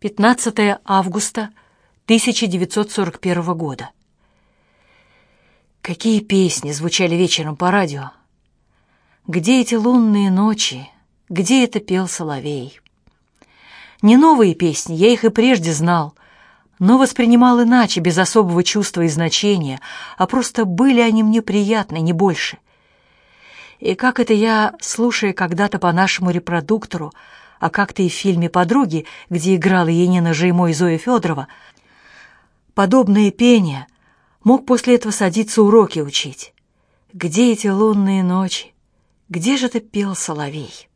15 августа 1941 года. Какие песни звучали вечером по радио? Где эти лунные ночи? Где это пел соловей? Не новые песни, я их и прежде знал, но воспринимал иначе, без особого чувства и значения, а просто были они мне приятны, не больше. И как это я, слушая когда-то по нашему репродуктору, а как-то и в фильме «Подруги», где играла Енина Жеймо и Зоя Федорова, подобное пение мог после этого садиться уроки учить. Где эти лунные ночи? Где же ты пел соловей?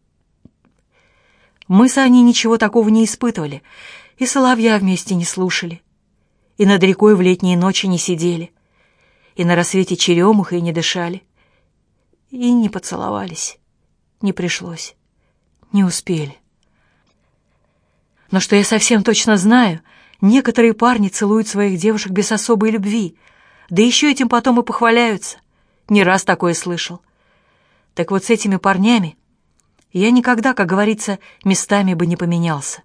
Мы с Аней ничего такого не испытывали, и соловья вместе не слушали, и над рекой в летние ночи не сидели, и на рассвете черемухой не дышали, и не поцеловались. Не пришлось, не успели. Но что я совсем точно знаю, некоторые парни целуют своих девушек без особой любви, да еще этим потом и похваляются. Не раз такое слышал. Так вот с этими парнями я никогда, как говорится, местами бы не поменялся.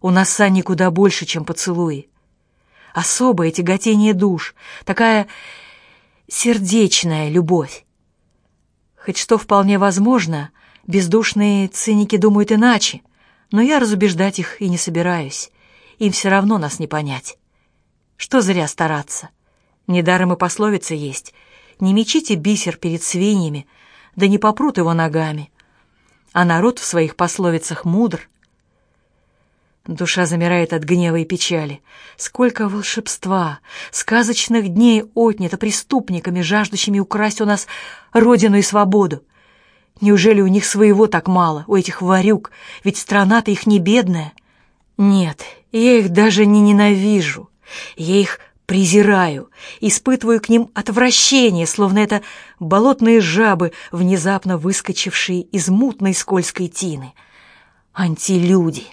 У нас с Аней куда больше, чем поцелуи. Особое тяготение душ, такая сердечная любовь. Хоть что вполне возможно, бездушные циники думают иначе — но я разубеждать их и не собираюсь. Им все равно нас не понять. Что зря стараться. Недаром и пословица есть. Не мечите бисер перед свиньями, да не попрут его ногами. А народ в своих пословицах мудр. Душа замирает от гнева и печали. Сколько волшебства, сказочных дней отнято преступниками, жаждущими украсть у нас родину и свободу. Неужели у них своего так мало, у этих варюк? Ведь страна-то их не бедная. Нет, я их даже не ненавижу. Я их презираю, испытываю к ним отвращение, словно это болотные жабы, внезапно выскочившие из мутной скользкой тины. Антилюди.